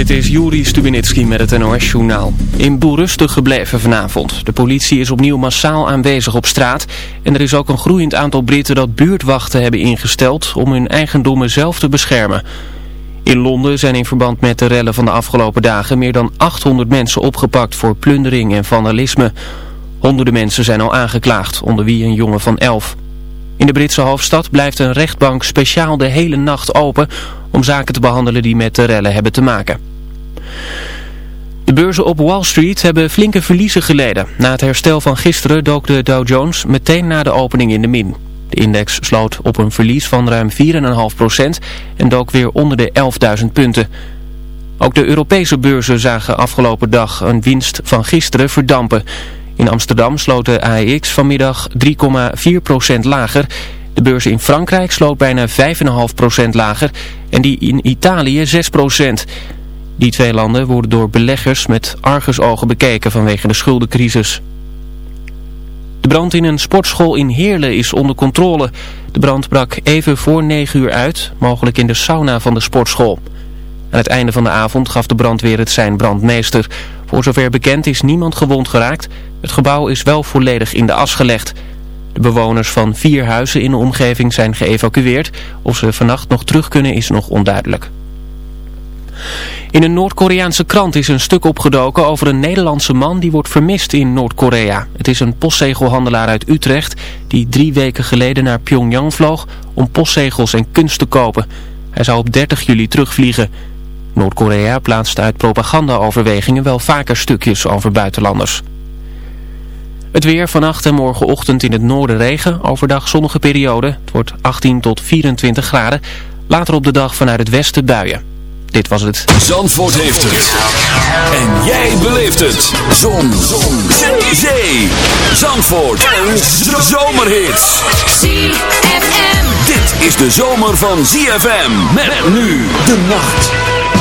Dit is Juri Stubinitski met het NOS-journaal. In Boel rustig gebleven vanavond. De politie is opnieuw massaal aanwezig op straat. En er is ook een groeiend aantal Britten dat buurtwachten hebben ingesteld om hun eigendommen zelf te beschermen. In Londen zijn in verband met de rellen van de afgelopen dagen meer dan 800 mensen opgepakt voor plundering en vandalisme. Honderden mensen zijn al aangeklaagd, onder wie een jongen van 11. In de Britse hoofdstad blijft een rechtbank speciaal de hele nacht open om zaken te behandelen die met de rellen hebben te maken. De beurzen op Wall Street hebben flinke verliezen geleden. Na het herstel van gisteren dook de Dow Jones meteen na de opening in de min. De index sloot op een verlies van ruim 4,5% en dook weer onder de 11.000 punten. Ook de Europese beurzen zagen afgelopen dag een winst van gisteren verdampen. In Amsterdam sloot de AEX vanmiddag 3,4% lager. De beurs in Frankrijk sloot bijna 5,5% lager en die in Italië 6%. Die twee landen worden door beleggers met argusogen bekeken vanwege de schuldencrisis. De brand in een sportschool in Heerlen is onder controle. De brand brak even voor 9 uur uit, mogelijk in de sauna van de sportschool. Aan het einde van de avond gaf de brandweer het zijn brandmeester. Voor zover bekend is niemand gewond geraakt. Het gebouw is wel volledig in de as gelegd. De bewoners van vier huizen in de omgeving zijn geëvacueerd. Of ze vannacht nog terug kunnen is nog onduidelijk. In een Noord-Koreaanse krant is een stuk opgedoken over een Nederlandse man die wordt vermist in Noord-Korea. Het is een postzegelhandelaar uit Utrecht die drie weken geleden naar Pyongyang vloog om postzegels en kunst te kopen. Hij zou op 30 juli terugvliegen. Noord-Korea plaatst uit propagandaoverwegingen wel vaker stukjes over buitenlanders. Het weer vannacht en morgenochtend in het noorden regen. Overdag zonnige periode. Het wordt 18 tot 24 graden. Later op de dag vanuit het westen buien. Dit was het. Zandvoort heeft het. En jij beleeft het. Zon. Zon. Zee. Zee. Zandvoort. En zomerhits. ZFM. Dit is de zomer van ZFM. Met nu de nacht.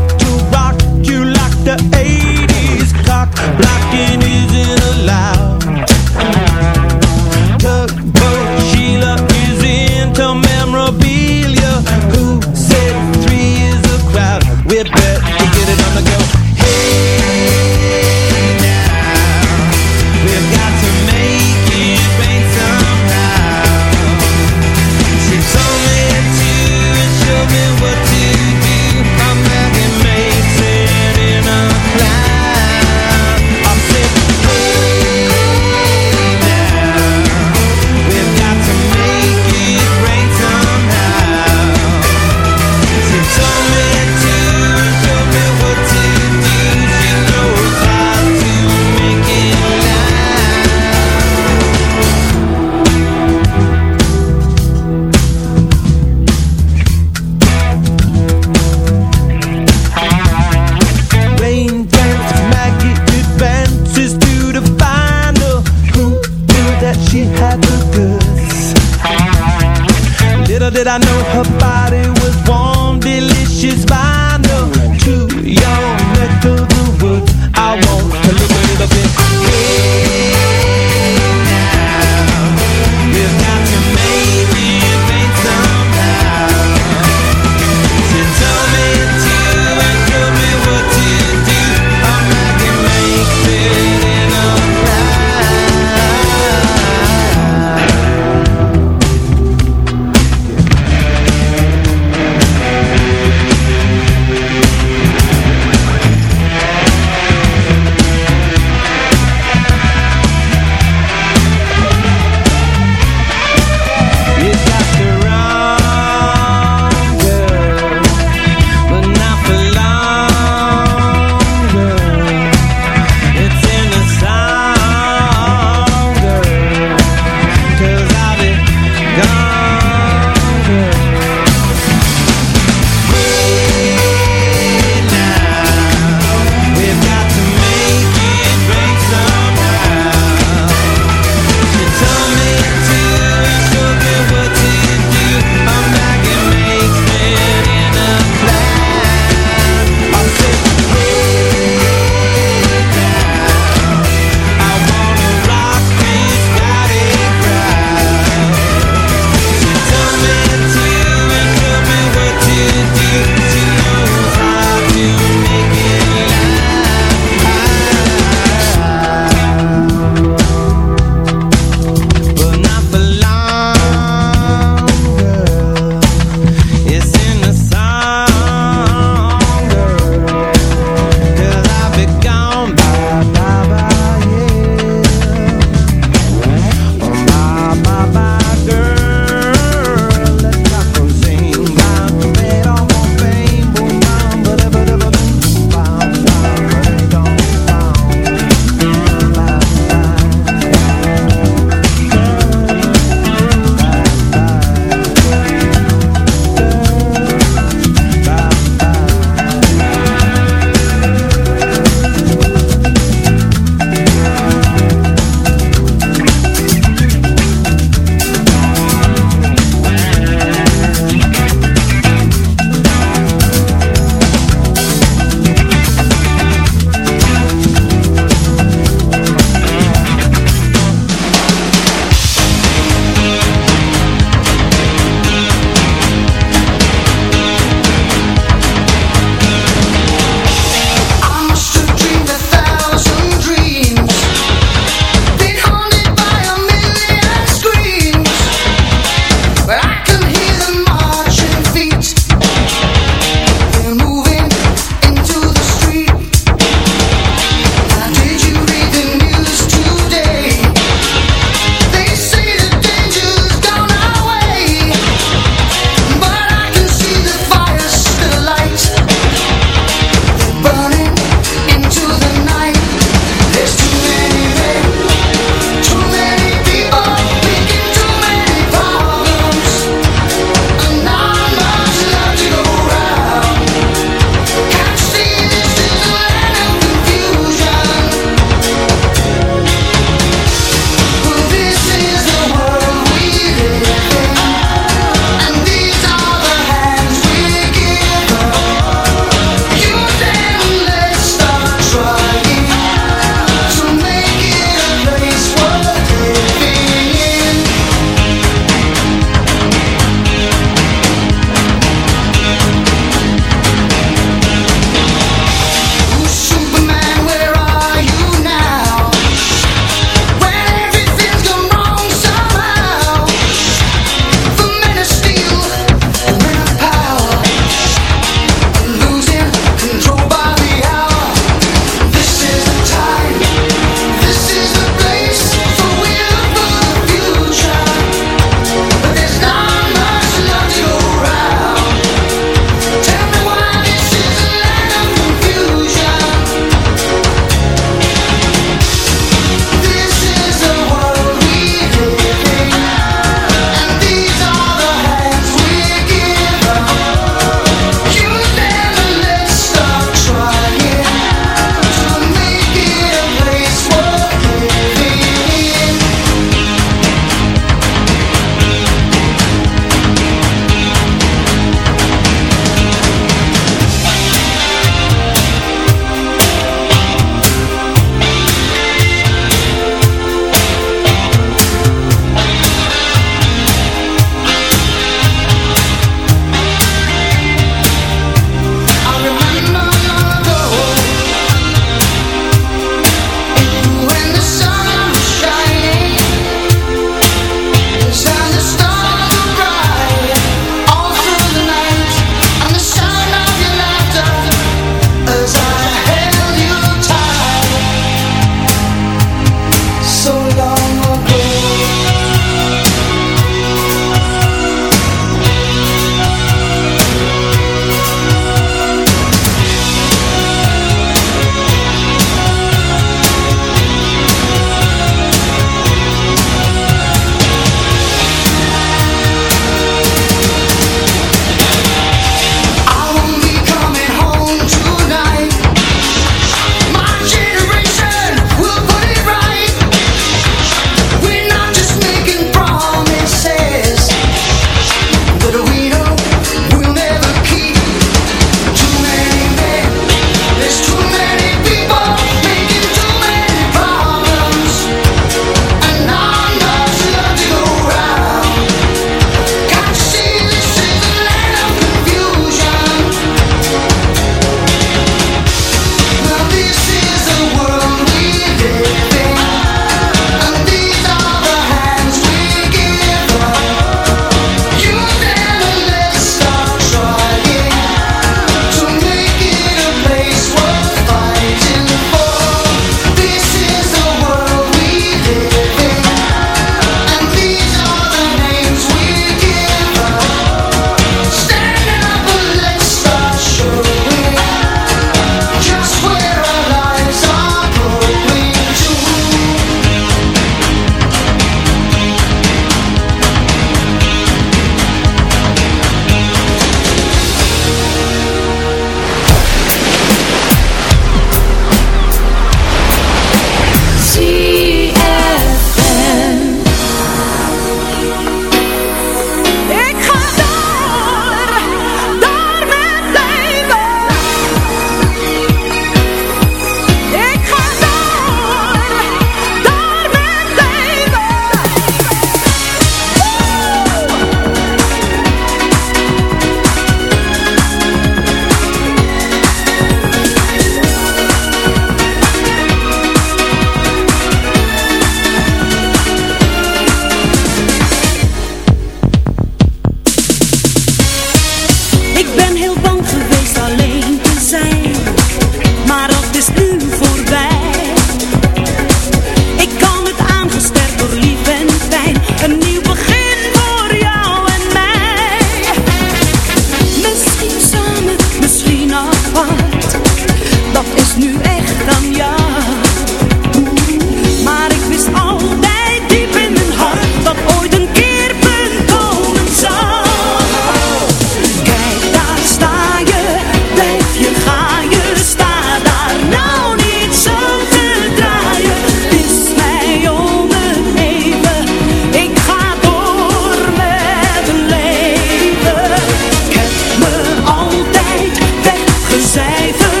cijfer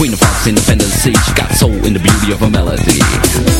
Queen of Fox, independence, she got soul in the beauty of her melody.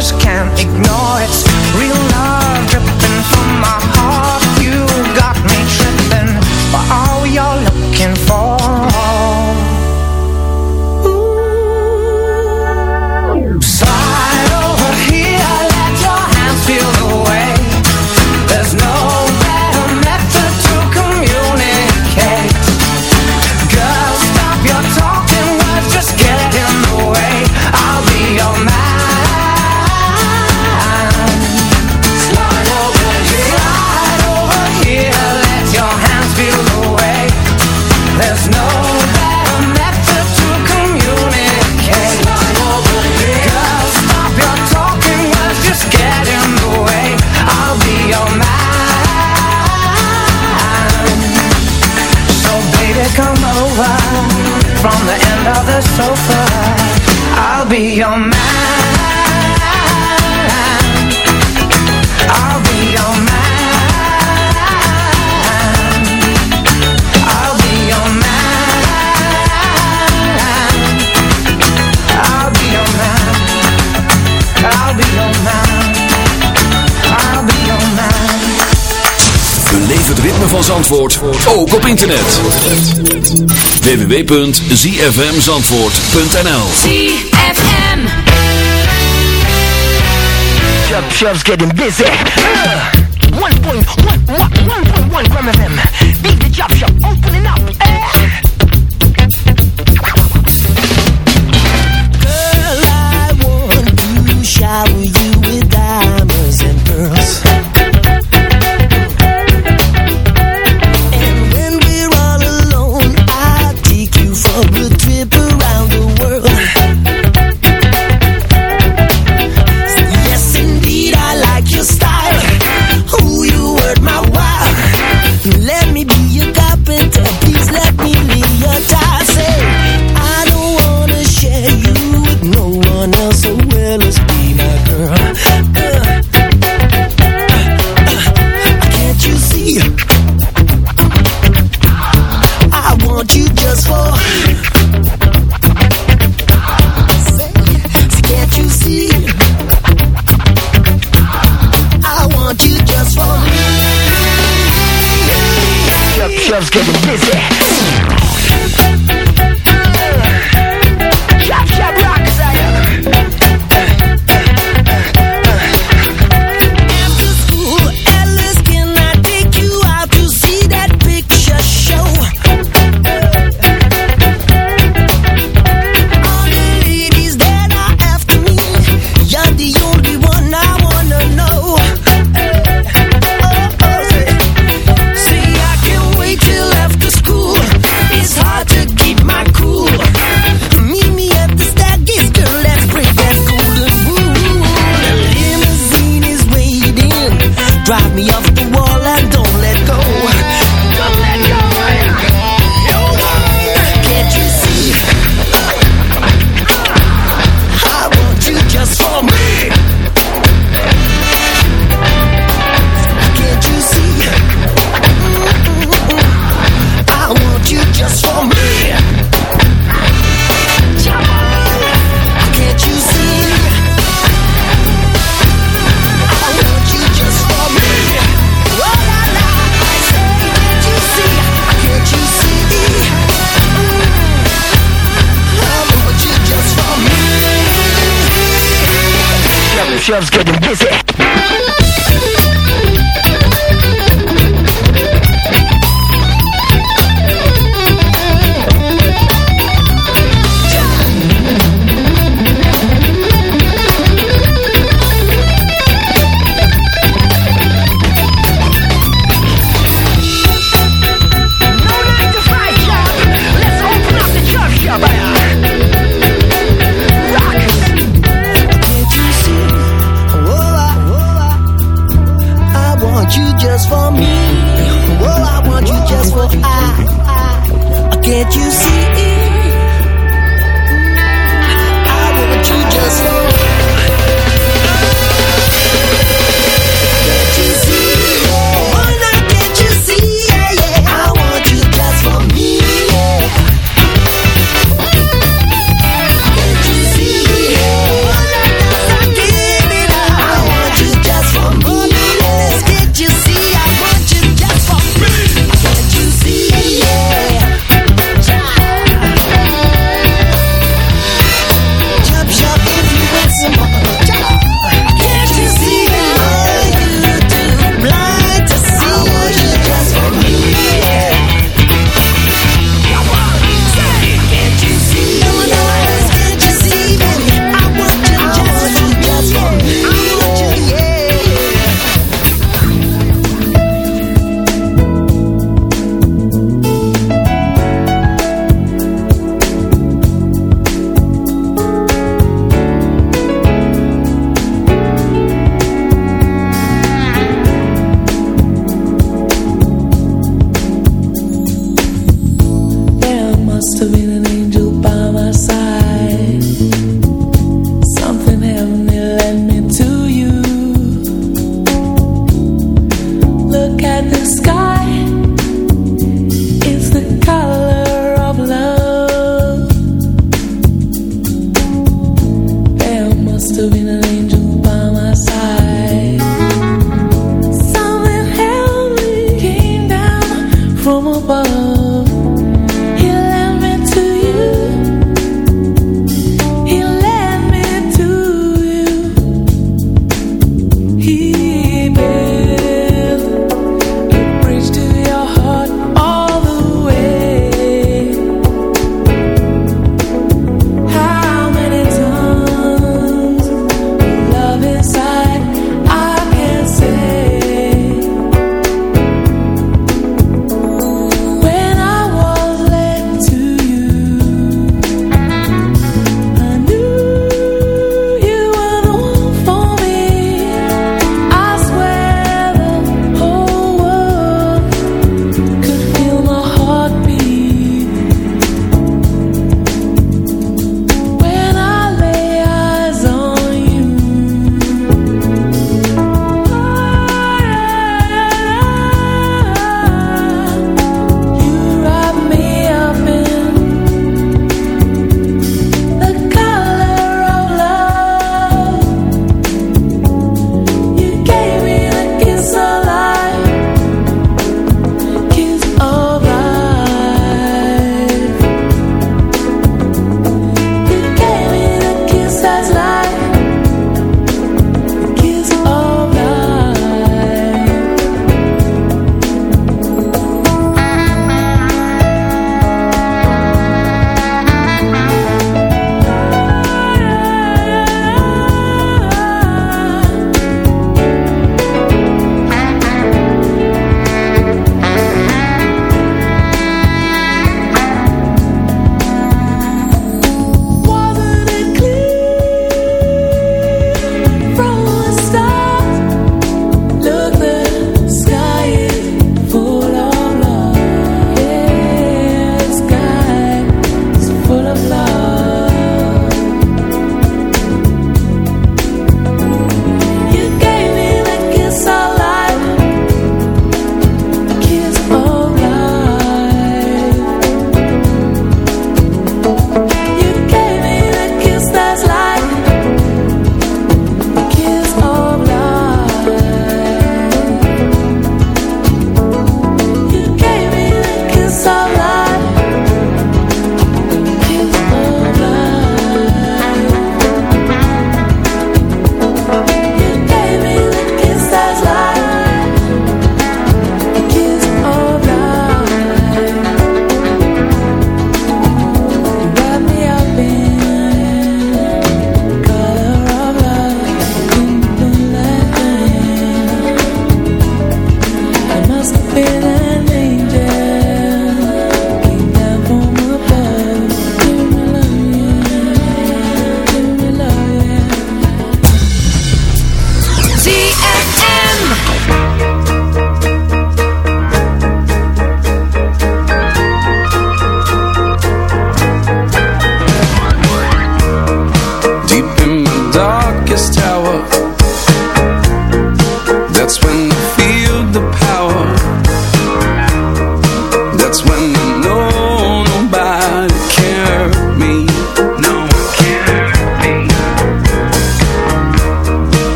just can't ignore it. be your man. Het ritme van Zandvoort ook op internet. www.zfmzandvoort.nl ZFM. Club clubs getting busy. Uh, one point one one one point one gram of them. Beat the job shop opening up. Uh. Girl, I want to shower you with diamonds and pearls. shelves getting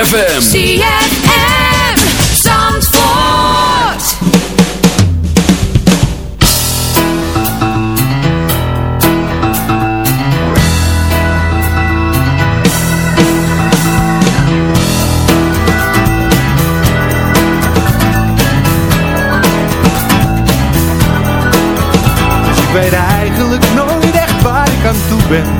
ZFM. ZFM. Zandvoort. Dus ik weet eigenlijk nooit echt waar ik aan toe ben.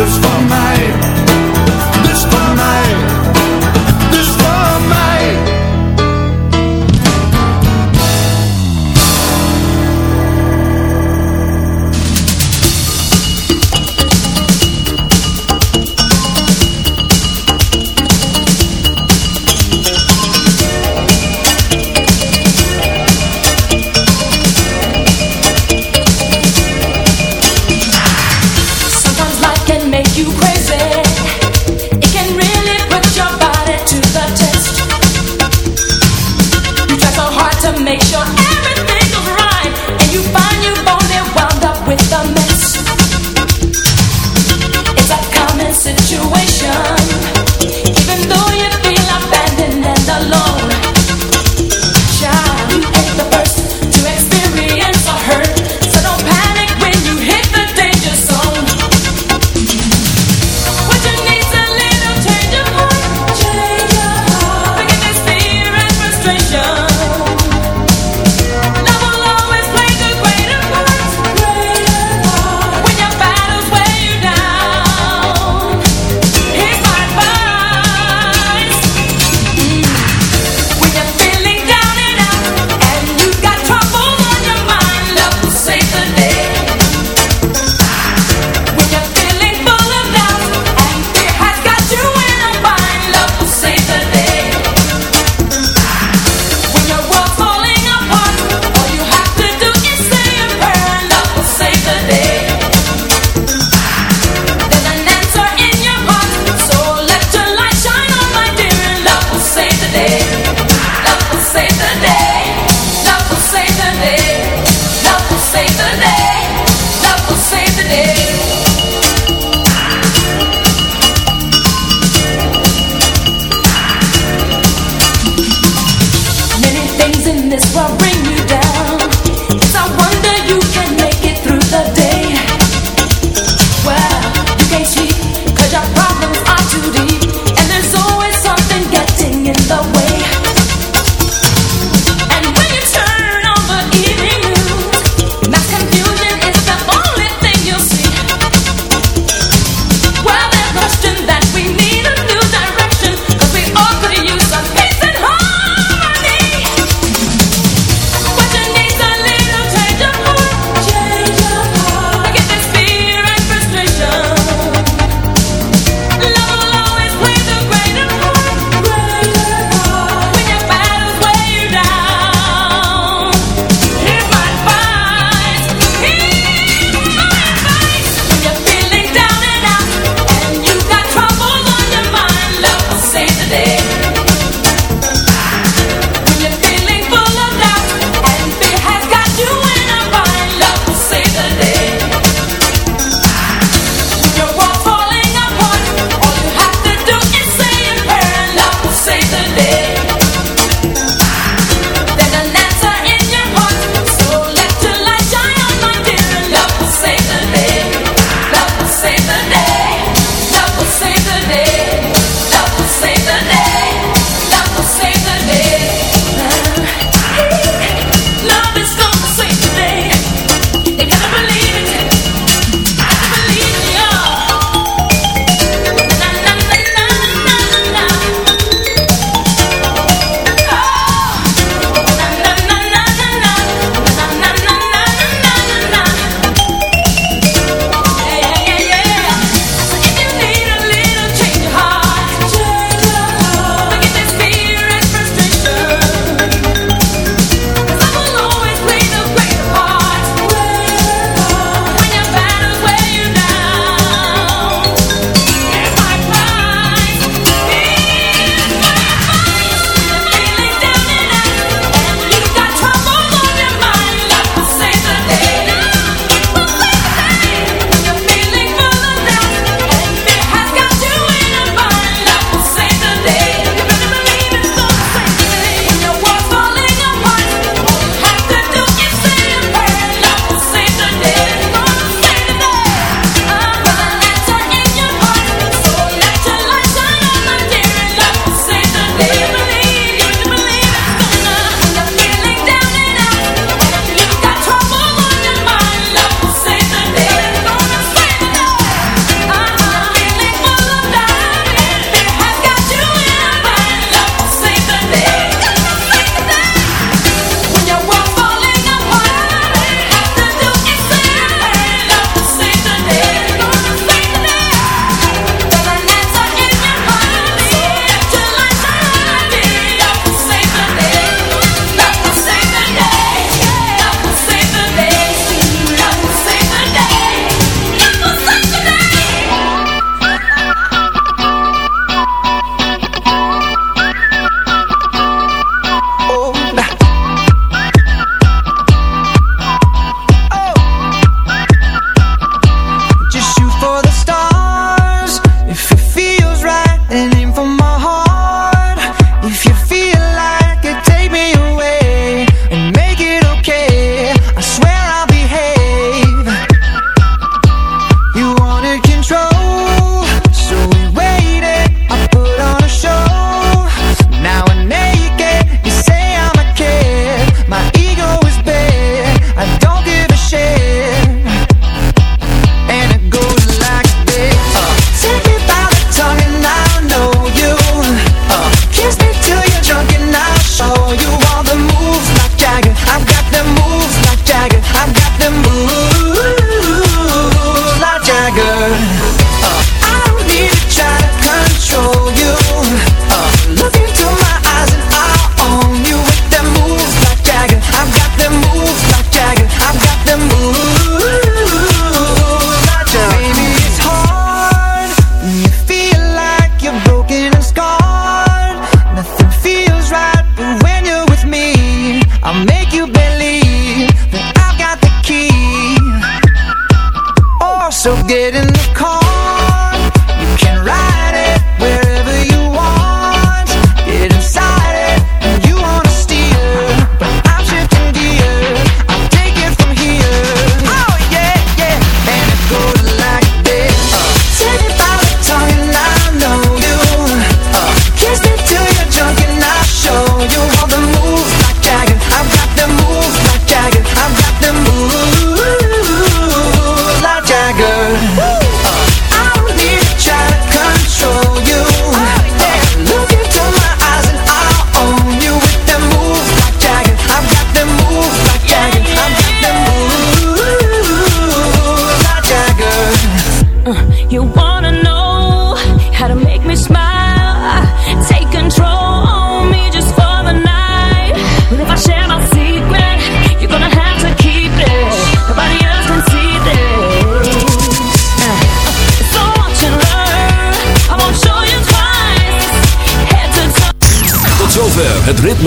dus